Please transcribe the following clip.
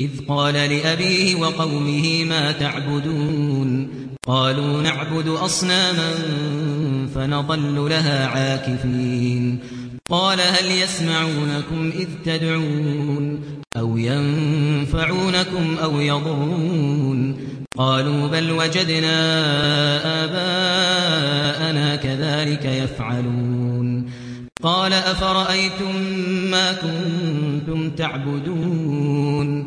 إذ قال لأبيه وقومه ما تعبدون؟ قالوا نعبد أصناما فنظل لها عاكفين. قال هل يسمعونكم إذ تدعون؟ أو ينفعونكم أو يضرون؟ قالوا بل وجدنا آباءنا كذلك يفعلون. قال أفرأيتم ما كنتم تعبدون؟